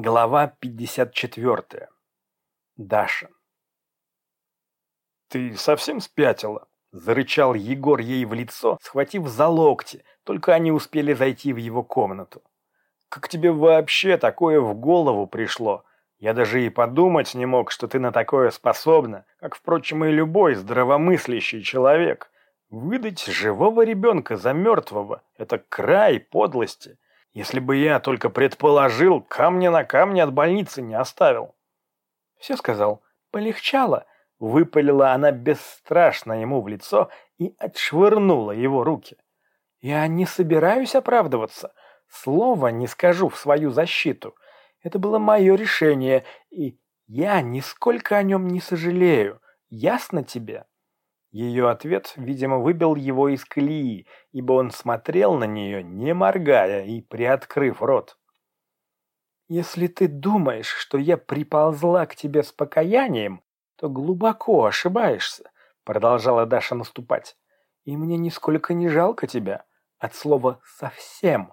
Глава 54. Даша. «Ты совсем спятила?» – зарычал Егор ей в лицо, схватив за локти, только они успели зайти в его комнату. «Как тебе вообще такое в голову пришло? Я даже и подумать не мог, что ты на такое способна, как, впрочем, и любой здравомыслящий человек. Выдать живого ребенка за мертвого – это край подлости». Если бы я только предположил, камня на камне от больницы не оставил. Все сказал. Полегчало. Выпалила она бесстрашно ему в лицо и отшвырнула его руки. Я не собираюсь оправдываться. Слова не скажу в свою защиту. Это было мое решение, и я нисколько о нем не сожалею. Ясно тебе? Ее ответ, видимо, выбил его из колеи, ибо он смотрел на нее, не моргая и приоткрыв рот. «Если ты думаешь, что я приползла к тебе с покаянием, то глубоко ошибаешься», — продолжала Даша наступать. «И мне нисколько не жалко тебя, от слова «совсем».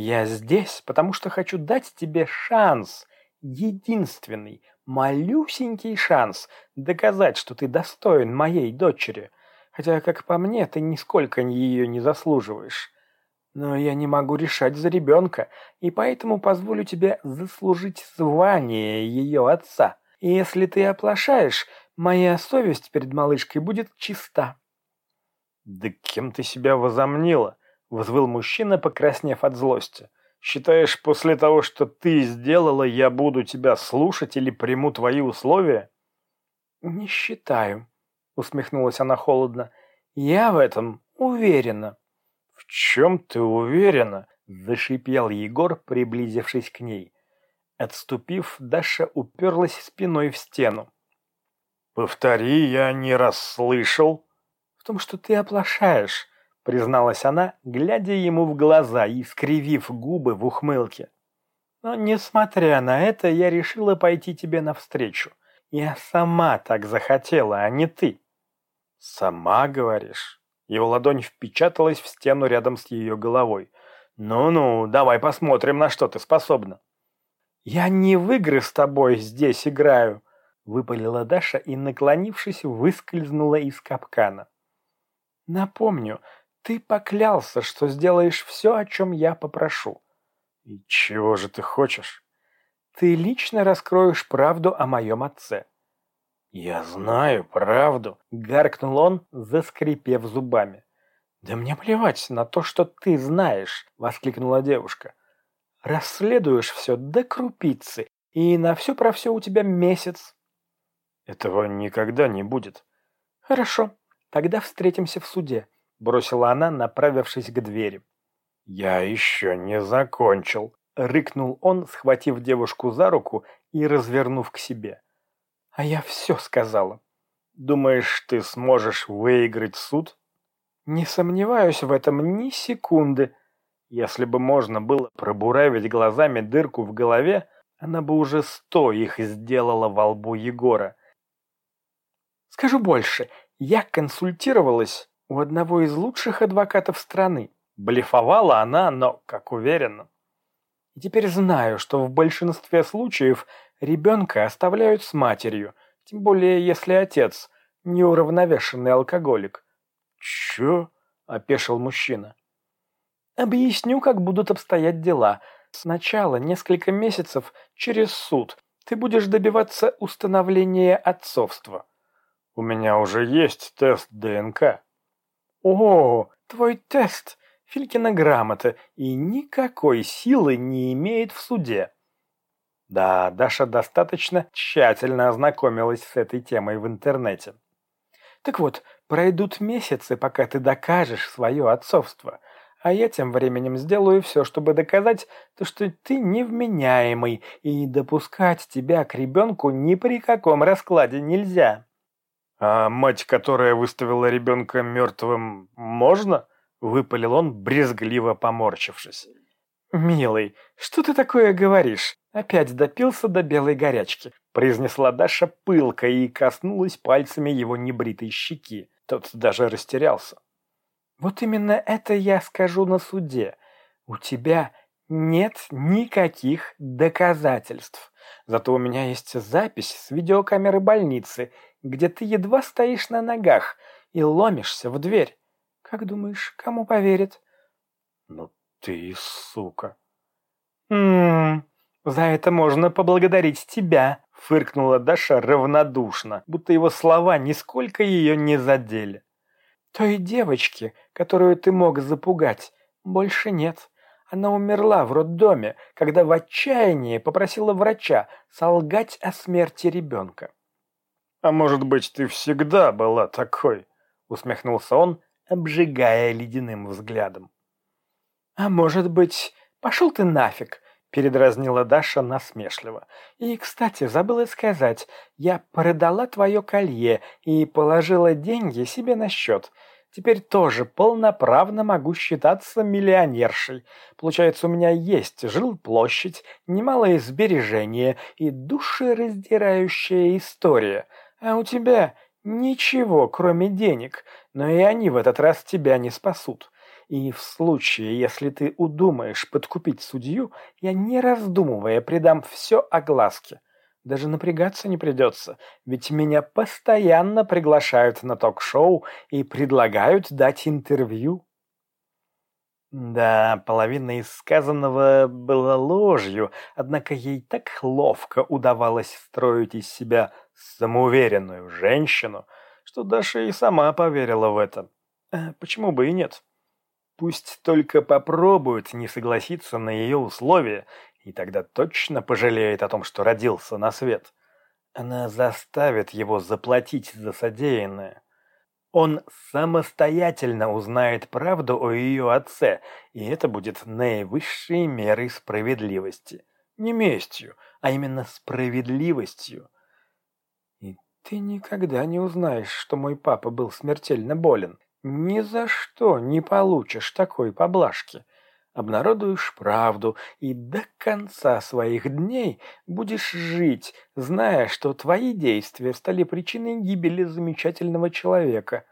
Я здесь, потому что хочу дать тебе шанс, единственный, малюсенький шанс доказать, что ты достоин моей дочери. Хотя, как по мне, ты нисколько ее не заслуживаешь. Но я не могу решать за ребенка, и поэтому позволю тебе заслужить звание ее отца. И если ты оплошаешь, моя совесть перед малышкой будет чиста». «Да кем ты себя возомнила?» — взвыл мужчина, покраснев от злости. Считаешь, после того, что ты сделала, я буду тебя слушать или приму твои условия?» «Не считаю», — усмехнулась она холодно. «Я в этом уверена». «В чем ты уверена?» — зашипел Егор, приблизившись к ней. Отступив, Даша уперлась спиной в стену. «Повтори, я не расслышал». «В том, что ты оплошаешь призналась она, глядя ему в глаза и скривив губы в ухмылке. Но, несмотря на это, я решила пойти тебе навстречу. Я сама так захотела, а не ты. Сама, говоришь? Его ладонь впечаталась в стену рядом с ее головой. Ну-ну, давай посмотрим, на что ты способна. Я не в игры с тобой здесь играю, выпалила Даша и, наклонившись, выскользнула из капкана. Напомню, ты поклялся, что сделаешь все, о чем я попрошу. И чего же ты хочешь? Ты лично раскроешь правду о моем отце. Я знаю правду, гаркнул он, заскрипев зубами. Да мне плевать на то, что ты знаешь, воскликнула девушка. Расследуешь все до крупицы, и на все про все у тебя месяц. Этого никогда не будет. Хорошо, тогда встретимся в суде бросила она, направившись к двери. «Я еще не закончил», — рыкнул он, схватив девушку за руку и развернув к себе. «А я все сказала. Думаешь, ты сможешь выиграть суд?» «Не сомневаюсь в этом ни секунды. Если бы можно было пробуравить глазами дырку в голове, она бы уже сто их сделала во лбу Егора. Скажу больше, я консультировалась у одного из лучших адвокатов страны. Блефовала она, но как уверенно. И теперь знаю, что в большинстве случаев ребенка оставляют с матерью, тем более если отец неуравновешенный алкоголик. «Чё?» – опешил мужчина. «Объясню, как будут обстоять дела. Сначала несколько месяцев через суд ты будешь добиваться установления отцовства». «У меня уже есть тест ДНК». О, твой тест, Филькина грамота, и никакой силы не имеет в суде. Да, Даша достаточно тщательно ознакомилась с этой темой в интернете. Так вот, пройдут месяцы, пока ты докажешь свое отцовство, а я тем временем сделаю все, чтобы доказать то, что ты невменяемый, и допускать тебя к ребенку ни при каком раскладе нельзя. «А мать, которая выставила ребенка мертвым, можно?» — выпалил он, брезгливо поморщившись. «Милый, что ты такое говоришь? Опять допился до белой горячки», — произнесла Даша пылко и коснулась пальцами его небритой щеки. Тот даже растерялся. «Вот именно это я скажу на суде. У тебя нет никаких доказательств. Зато у меня есть запись с видеокамеры больницы, где ты едва стоишь на ногах и ломишься в дверь. Как думаешь, кому поверит? Ну ты сука. Ммм, за это можно поблагодарить тебя, фыркнула Даша равнодушно, будто его слова нисколько ее не задели. Той девочки, которую ты мог запугать, больше нет. Она умерла в роддоме, когда в отчаянии попросила врача солгать о смерти ребенка. «А может быть, ты всегда была такой?» — усмехнулся он, обжигая ледяным взглядом. «А может быть, пошел ты нафиг!» — передразнила Даша насмешливо. «И, кстати, забыла сказать, я продала твое колье и положила деньги себе на счет. Теперь тоже полноправно могу считаться миллионершей. Получается, у меня есть жилплощадь, немалое сбережение и душераздирающая история. А у тебя ничего, кроме денег, но и они в этот раз тебя не спасут. И в случае, если ты удумаешь подкупить судью, я, не раздумывая, придам все огласке. Даже напрягаться не придется, ведь меня постоянно приглашают на ток-шоу и предлагают дать интервью. Да, половина из сказанного была ложью, однако ей так ловко удавалось строить из себя самоуверенную женщину, что Даша и сама поверила в это. А почему бы и нет? Пусть только попробуют не согласиться на ее условия и тогда точно пожалеет о том, что родился на свет. Она заставит его заплатить за содеянное. Он самостоятельно узнает правду о ее отце, и это будет наивысшей мерой справедливости. Не местью, а именно справедливостью. И ты никогда не узнаешь, что мой папа был смертельно болен. Ни за что не получишь такой поблажки обнародуешь правду и до конца своих дней будешь жить, зная, что твои действия стали причиной гибели замечательного человека.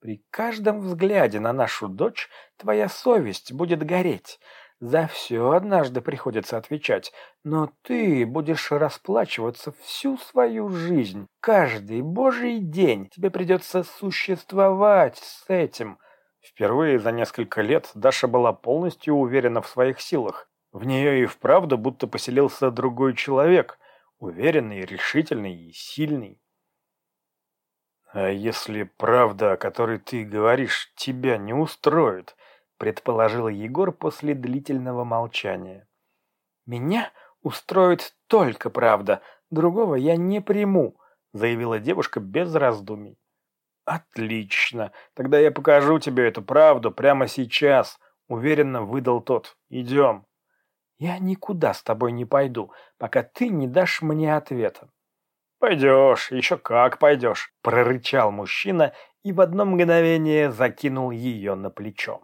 При каждом взгляде на нашу дочь твоя совесть будет гореть. За все однажды приходится отвечать, но ты будешь расплачиваться всю свою жизнь. Каждый божий день тебе придется существовать с этим – Впервые за несколько лет Даша была полностью уверена в своих силах. В нее и вправду будто поселился другой человек, уверенный, решительный и сильный. «А если правда, о которой ты говоришь, тебя не устроит?» — предположил Егор после длительного молчания. «Меня устроит только правда, другого я не приму», — заявила девушка без раздумий. «Отлично. Тогда я покажу тебе эту правду прямо сейчас», — уверенно выдал тот. «Идем». «Я никуда с тобой не пойду, пока ты не дашь мне ответа». «Пойдешь, еще как пойдешь», — прорычал мужчина и в одно мгновение закинул ее на плечо.